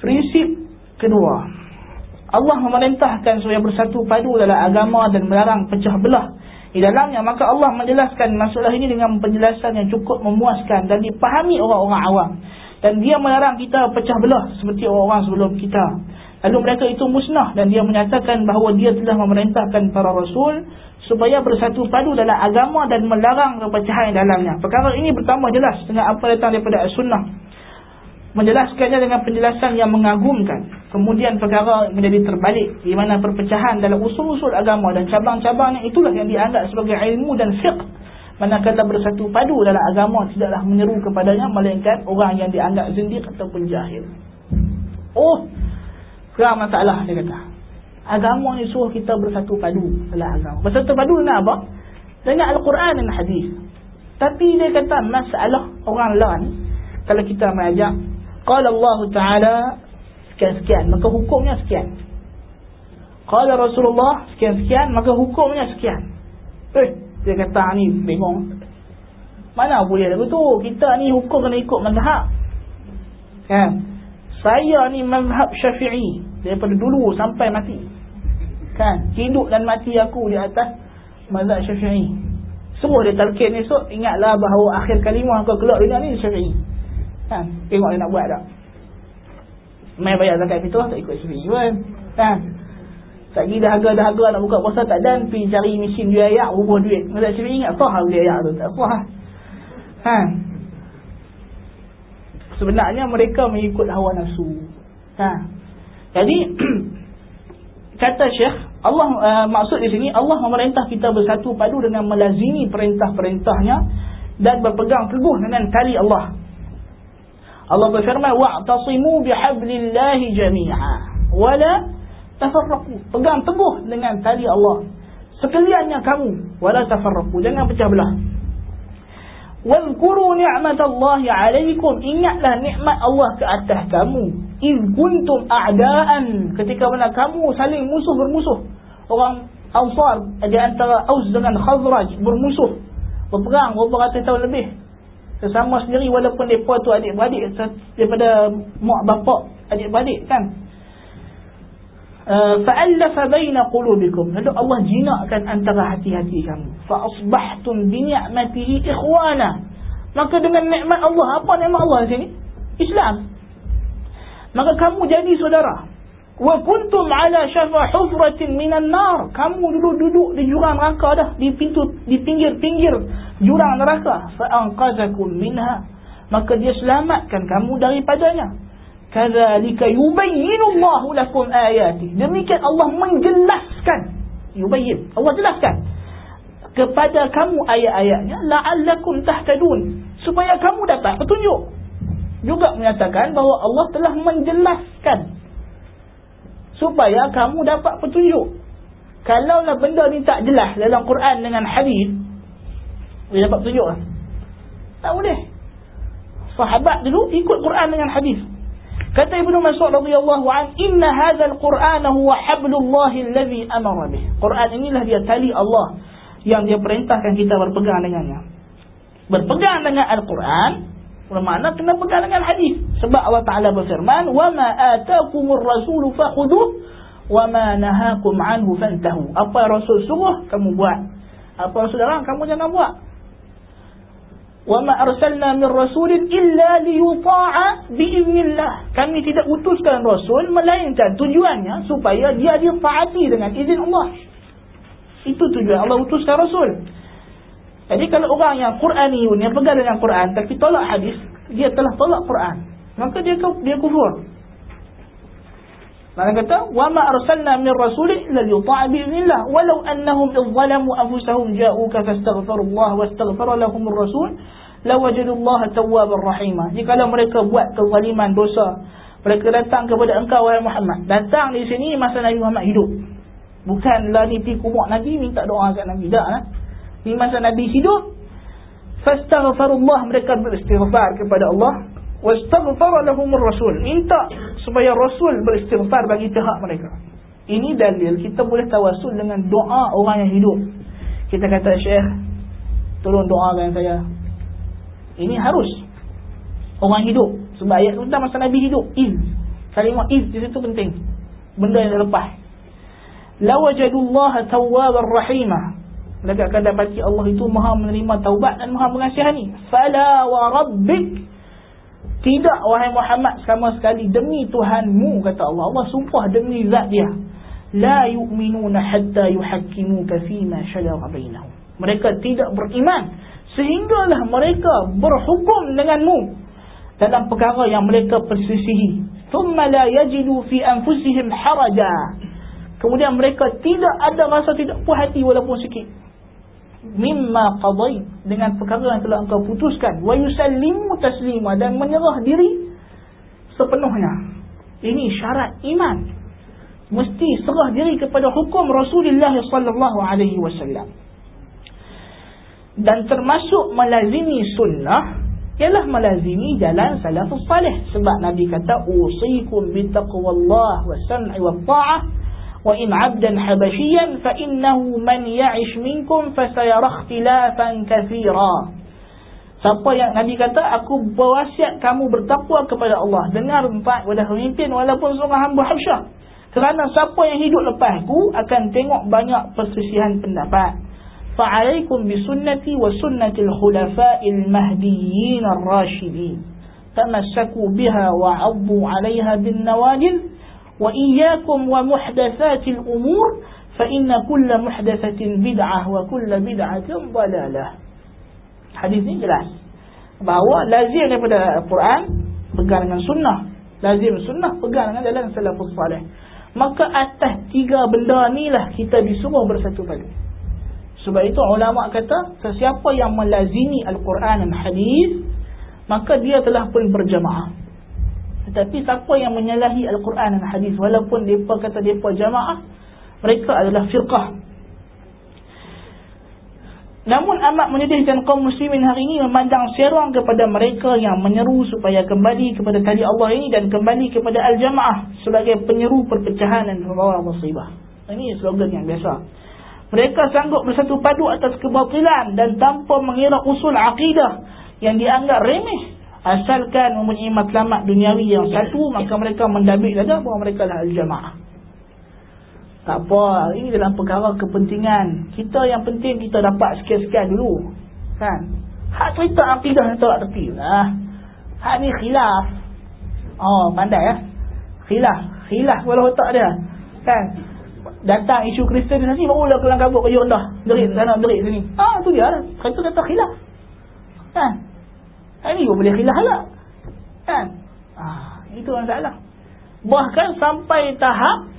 prinsip kedua Allah memerintahkan supaya bersatu padu dalam agama dan melarang pecah belah. Di dalamnya maka Allah menjelaskan masalah ini dengan penjelasan yang cukup memuaskan dan dipahami orang-orang awam. Dan dia melarang kita pecah belah seperti orang-orang sebelum kita. Lalu mereka itu musnah dan dia menyatakan bahawa dia telah memerintahkan para rasul supaya bersatu padu dalam agama dan melarang perpecahan dalamnya. Perkara ini bertambah jelas dengan apa datang daripada as-sunnah menjelaskannya dengan penjelasan yang mengagumkan. Kemudian perkara menjadi terbalik di mana perpecahan dalam usul-usul agama dan cabang-cabangnya itulah yang dianggap sebagai ilmu dan fiqh. Manakala bersatu padu dalam agama tidaklah menyeru kepadanya melainkan orang yang dianggap zindiq ataupun jahil. Oh kerana masalah dia kata. Agama ni suruh kita bersatu padu dalam agama. Bersatu padu dengan apa? dengan Al-Quran dan Hadis. Tapi dia kata masalah orang lain kalau kita mengajak Qala Allah Ta'ala sekian-sekian, maka hukumnya sekian. Qala Rasulullah sekian-sekian, maka hukumnya sekian. Eh, dia kata ni bingung. Mana boleh lagu tu? Kita ni hukum kena ikut mazhab. Kan? Saya ni mazhab syafi'i. Daripada dulu sampai mati. Kan? Hidup dan mati aku di atas mazhab syafi'i. Semua dia talqin esok, ingatlah bahawa akhir kalimah kau keluar dunia ni syafi'i. Kan? Tengok dia nak buat tak? Main bayar zakat fitrah tak ikut syafi'i pun. Kan? Tak pergi dahaga-dahaga nak buka puasa tak dan pergi cari mesin jual ayak rubah duit. Masa syafi'i ingat sah jual ayak tu. Tak sah. Kan? Sebenarnya mereka mengikut hawa nafsu. Kan? Jadi kata Syekh Allah uh, maksud di sini Allah memerintah kita bersatu padu dengan melazimi perintah-perintahnya dan berpegang teguh dengan tali Allah Allah berfirman wa'tasimu bihablillahi jami'a. Wala tafarraqu. Pegang teguh dengan tali Allah. Sekaliannya kamu wala tafarraqu. Jangan pecah belah. Wadhkuru ni'matallahi 'alaikum ingatlah nikmat Allah ke atas kamu. Iz kuntum a'daan. Ketika mana kamu saling musuh bermusuh. Orang Ansar di antara Aus dengan Khazraj bermusuh. Berperang beberapa tahun lebih sesama sendiri walaupun mereka tu adik-beradik daripada mak bapak adik-beradik kan. Uh, fa'allafa baina qulubikum. Lalu Allah jinakkan antara hati-hati kamu. Fa asbahtum bi ni'matihi ikhwana. Maka dengan nikmat Allah apa nikmat Allah di sini? Islam. Maka kamu jadi saudara wa kuntum ala shafa hufratin minan nar. Kamu dulu duduk di jurang neraka dah di pintu di pinggir-pinggir jurang neraka. Fa'anqazakum minha. Maka dia selamatkan kamu daripadanya. Kadzalika yubayyinu Allahu lakum ayati. Demikian Allah menjelaskan. Yubayyin. Allah jelaskan. Kepada kamu ayat-ayatnya la'allakum tahtadun. Supaya kamu dapat petunjuk. Juga menyatakan bahawa Allah telah menjelaskan supaya kamu dapat petunjuk kalaulah benda ni tak jelas dalam Quran dengan hadis dia dapat tunjuk lah. Tak boleh. Sahabat dulu ikut Quran dengan hadis. Kata Ibnu Mas'ud radhiyallahu an, "Inna hadzal Qur'an huwa hablullah allazi amara bih." Quran inilah dia tali Allah yang dia perintahkan kita berpegang dengannya. Berpegang dengan Al-Quran bermakna kena dengan hadis. Sebab Allah Taala berfirman wa ma ataakumur rasul fakhuduh wa ma nahakum anhu fantahu. Apa rasul suruh kamu buat. Apa rasul larang kamu jangan buat. Wa ma arsalna min rasulin illa liyuta'a bi'innillah kami tidak utuskan rasul melainkan tujuannya supaya dia ditaati dengan izin Allah. Itu tujuan Allah utuskan rasul. Jadi kalau orang yang Qur'aniun yang pegang dengan Quran tapi tolak hadis, dia telah tolak Quran. Maka dia dia kufur. Maka kata, "Wa ma arsalna min rasulin illa yuta'a bi idznillah, walau annahum idzalamu anfusahum ja'uka fastaghfirullah wastaghfara lahum ar-rasul, lawajadullaha tawwabar rahima." Jika mereka buat kezaliman dosa, mereka datang kepada engkau wahai Muhammad. Datang di sini masa Nabi Muhammad hidup. Bukanlah ni pi kubur Nabi minta doa kat Nabi dak lah. Ni masa Nabi hidup, fastaghfirullah mereka beristighfar kepada Allah. Wastaghfara lahumur rasul minta supaya rasul beristighfar bagi pihak mereka. Ini dalil kita boleh tawasul dengan doa orang yang hidup. Kita kata syekh tolong doakan saya. Ini harus. Orang hidup. Sebab ayat tentang masa nabi hidup. In kalimah iz di situ penting. Benda yang lepas lawajadullaha tawwabar rahimah mereka akan dapati Allah itu maha menerima taubat dan maha mengasihani fala wa rabbik. Tidak wahai Muhammad sama sekali demi Tuhanmu kata Allah. Allah sumpah demi zat dia. La yu'minuna hatta yuhakkimuka fima shajara bainahum. Mereka tidak beriman sehinggalah mereka berhukum denganmu dalam perkara yang mereka persisihi. Thumma la yajidu fi anfusihim haraja. Kemudian mereka tidak ada rasa tidak puas hati walaupun sikit mimma qadait dengan perkara yang telah engkau putuskan. Wa yusallimu taslima. Dan menyerah diri sepenuhnya. Ini syarat iman. Mesti serah diri kepada hukum Rasulullah sallallahu alaihi wasallam. Dan termasuk melazimi sunnah ialah melazimi jalan salafus salih. Sebab nabi kata usikum bi taqwallah wa sam'i wa ta'ah وإن عبدا حبشيا فإنه من يعش منكم فسيرى اختلافا كثيرا Siapa yang Nabi kata aku berwasiat kamu bertakwa kepada Allah dengar empat wadah pemimpin walaupun seorang hamba Habsyah kerana siapa yang hidup lepas aku akan tengok banyak perselisihan pendapat fa'alaikum bisunnati wa sunnatil khulafa'il mahdiyyin ar-rashidin tamassaku biha wa 'addu 'alayha bin nawajid وإياكم ومحدثات الأمور فإن كل محدثة بدعة وكل بدعة ضلالة حديث ini jelas bahawa lazim daripada Al-Quran pegang dengan sunnah lazim sunnah pegang dengan jalan salafus salih maka atas tiga benda ni lah kita disuruh bersatu padu sebab itu ulama kata sesiapa yang melazimi Al-Quran dan Hadis maka dia telah pun berjamaah. Tetapi siapa yang menyalahi Al-Quran dan Hadis walaupun depa kata depa jamaah mereka adalah firqah. Namun amat menyedihkan kaum muslimin hari ini memandang serang kepada mereka yang menyeru supaya kembali kepada tali Allah ini dan kembali kepada Al-Jamaah sebagai penyeru perpecahan dan membawa musibah. Ini slogan yang biasa. Mereka sanggup bersatu padu atas kebatilan dan tanpa mengira usul akidah yang dianggap remeh. Asalkan mempunyai matlamat duniawi yang satu, maka mereka mendabik dada bahawa mereka adalah al-jamaah. Tak apa, ini dalam perkara kepentingan. Kita yang penting kita dapat sekian-sekian dulu. Kan? Hak cerita akidah yang tak tepi. Nah. Hak ni khilaf. Oh, pandai ya. Khilaf. Khilaf kalau otak dia. Kan? datang isu Kristian di sini barulah kelang kabut kerja rendah derit sana derit sini ah tu dia lah kata kata khilaf kan ini pun boleh khilaf lah kan? Ah itu masalah bahkan sampai tahap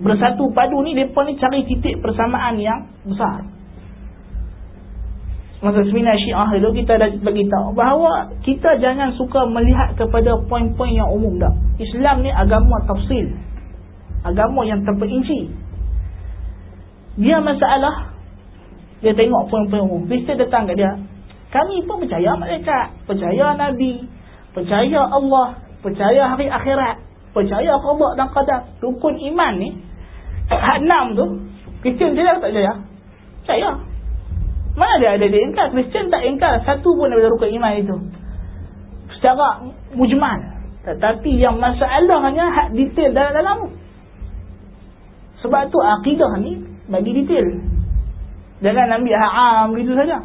bersatu padu ni mereka ni cari titik persamaan yang besar. Masa seminar syiah dulu kita dah beritahu bahawa kita jangan suka melihat kepada poin-poin yang umum dah. Islam ni agama tafsil. Agama yang terperinci. Dia masalah dia tengok poin-poin umum. Kristian datang ke dia kami pun percaya mereka. Percaya Nabi. Percaya Allah. Percaya hari akhirat. Percaya Allah dan qadar. Rukun iman ni. Hak enam tu Kristian dia tak percaya percaya mana dia ada dia ingkar? Kristian tak ingkar. Satu pun daripada rukun iman itu. Secara mujmal. Tetapi yang masalahnya hak detail dalam-dalam sebab tu akidah ni bagi detail. Jangan ambil ha'am gitu saja.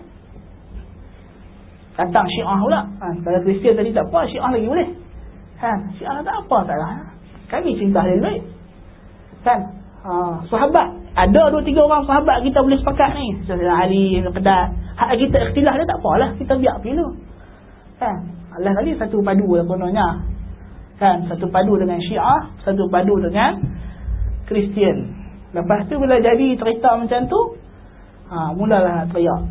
Datang syiah pula. Ha, kalau Kristian tadi tak apa, syiah lagi boleh. Ha, syiah tak apa, tak lah. Kami cinta ahli baik. Kan? Ha, sahabat. Ada dua tiga orang sahabat kita boleh sepakat ni. Sahabat Ali, Pedat. Hak kita ikhtilah dia tak apalah. Kita biar pilu. Kan? Allah tadi satu padu lah kononnya. Kan? Satu padu dengan syiah. Satu padu dengan Kristian. Lepas tu bila jadi cerita macam tu, ha, mulalah teriak.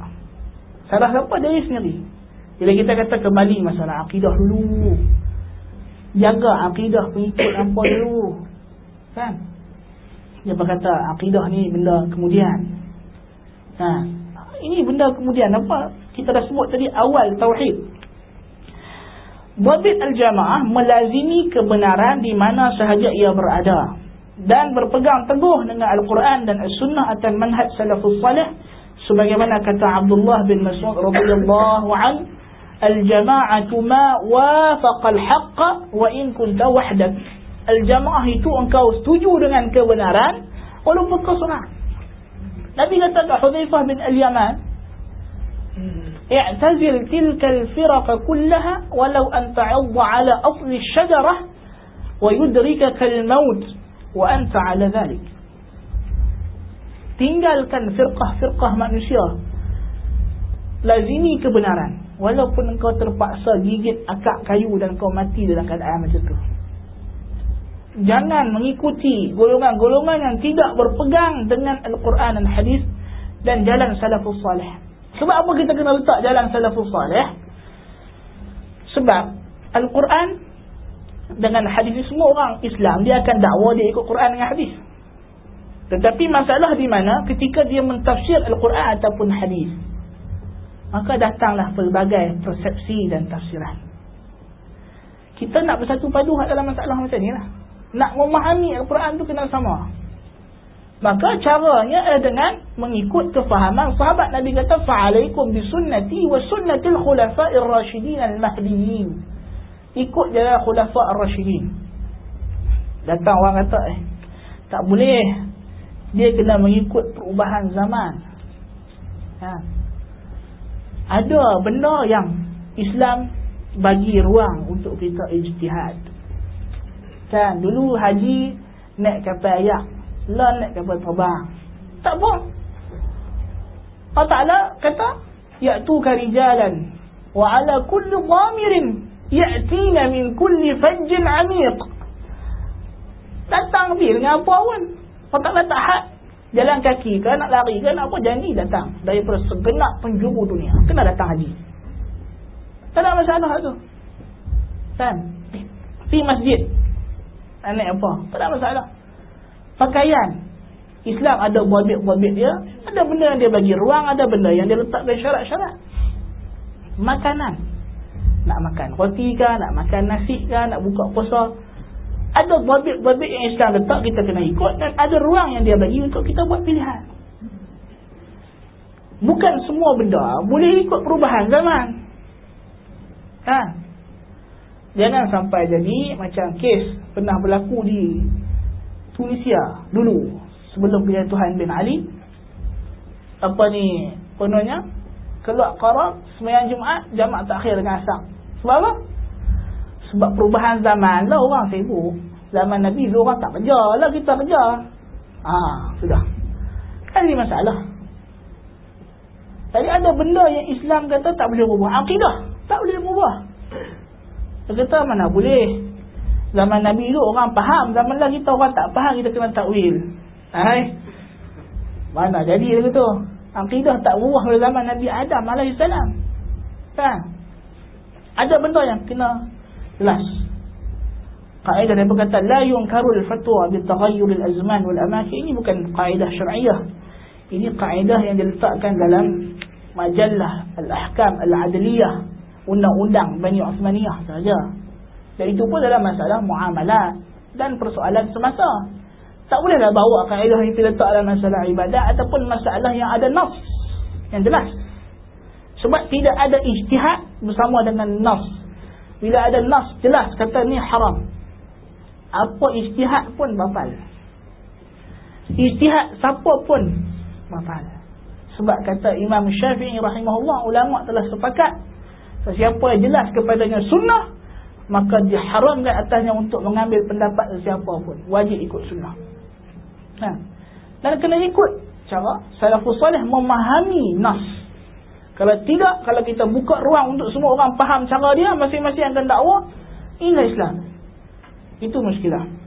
Salah siapa dari sendiri. Bila kita kata kembali masalah akidah dulu. Jaga akidah pengikut apa dulu. Kan? Dia berkata akidah ni benda kemudian. Ha, ini benda kemudian. Apa? Kita dah sebut tadi awal tauhid. Wadid al-jamaah melazimi kebenaran di mana sahaja ia berada dan berpegang teguh dengan Al-Quran dan As-Sunnah atau manhaj salafus salih sebagaimana kata Abdullah bin Mas'ud radhiyallahu an al-jama'atu ma wafaqa al-haqq wa in kunta wahdak Al-jamaah itu engkau setuju dengan kebenaran walaupun kau seorang. Nabi kata kat Hudzaifah bin Al-Yaman, "I'tazil tilka al-firaq kullaha walau an ta'adda 'ala asl ash-shajarah wa yudrikaka al-maut wa anta 'ala dhalik." Tinggalkan firqah-firqah manusia. Lazimi kebenaran walaupun engkau terpaksa gigit akak kayu dan kau mati dalam keadaan macam tu jangan mengikuti golongan-golongan yang tidak berpegang dengan Al-Quran dan Hadis dan jalan salafus salih. Sebab apa kita kena letak jalan salafus salih? Sebab Al-Quran dengan hadis semua orang Islam dia akan dakwa dia ikut Quran dengan hadis. Tetapi masalah di mana ketika dia mentafsir Al-Quran ataupun hadis maka datanglah pelbagai persepsi dan tafsiran. Kita nak bersatu padu dalam masalah macam ni lah nak memahami Al-Quran tu kena sama. Maka caranya adalah dengan mengikut kefahaman sahabat Nabi kata fa'alaikum bisunnati wa sunnatil khulafa'ir rasyidin al-mahdiyyin. Ikut jalan khulafa'ir rasyidin. Datang orang kata eh tak boleh dia kena mengikut perubahan zaman. Ha. Ada benda yang Islam bagi ruang untuk kita ijtihad. Kan dulu haji naik kapal ayak, lah naik kapal terbang. Tak apa. Allah Taala kata ya'tu karijalan wa ala kulli dhamirin ya'tina min kulli fajjin 'amiq. Datang bil dengan apa pun. Allah Taala tak had jalan kaki ke nak lari ke nak apa janji datang daripada segenap penjuru dunia. Kena datang haji. Tak ada masalah tu. Kan? Di masjid naik apa? Tak ada masalah. Pakaian. Islam ada buat-buat dia. Ada benda yang dia bagi ruang. Ada benda yang dia letakkan syarat-syarat. Makanan. Nak makan roti ke? Nak makan nasi ke? Nak buka puasa? Ada buat-buat yang Islam letak kita kena ikut. Dan ada ruang yang dia bagi untuk kita buat pilihan. Bukan semua benda boleh ikut perubahan zaman. Ha? Jangan sampai jadi macam kes pernah berlaku di Tunisia dulu sebelum kejatuhan bin Ali. Apa ni kononnya? Keluar qarar sembahyang Jumaat jamak takhir dengan asar. Sebab apa? Sebab perubahan zaman lah orang sibuk. Zaman Nabi dulu orang tak kerja lah kita kerja. Ah, sudah. Kan ini masalah. Jadi ada benda yang Islam kata tak boleh berubah. Akidah tak boleh berubah. Dia kata mana boleh Zaman Nabi tu orang faham Zaman lah kita orang tak faham kita kena takwil Hai Mana jadi dia kata Akidah tak berubah pada zaman Nabi Adam AS Kan Ada benda yang kena Jelas Kaedah dia berkata La yunkarul fatwa Bitaghayyuril azman wal amakin Ini bukan kaedah syariah Ini kaedah yang diletakkan dalam Majallah Al-Ahkam Al-Adliyah undang-undang Bani Uthmaniyah saja. Dan itu pun adalah masalah muamalat dan persoalan semasa. Tak bolehlah bawa kaedah yang terletak dalam masalah ibadat ataupun masalah yang ada nafs yang jelas. Sebab tidak ada ijtihad bersama dengan nafs. Bila ada nafs jelas kata ni haram. Apa ijtihad pun batal. Ijtihad siapa pun batal. Sebab kata Imam Syafi'i rahimahullah ulama telah sepakat Sesiapa yang jelas kepadanya sunnah Maka diharamkan atasnya untuk mengambil pendapat sesiapa pun Wajib ikut sunnah ha. Dan kena ikut cara Salafus salih memahami nas Kalau tidak, kalau kita buka ruang untuk semua orang faham cara dia Masing-masing akan dakwah Inilah Islam. Itu muskilah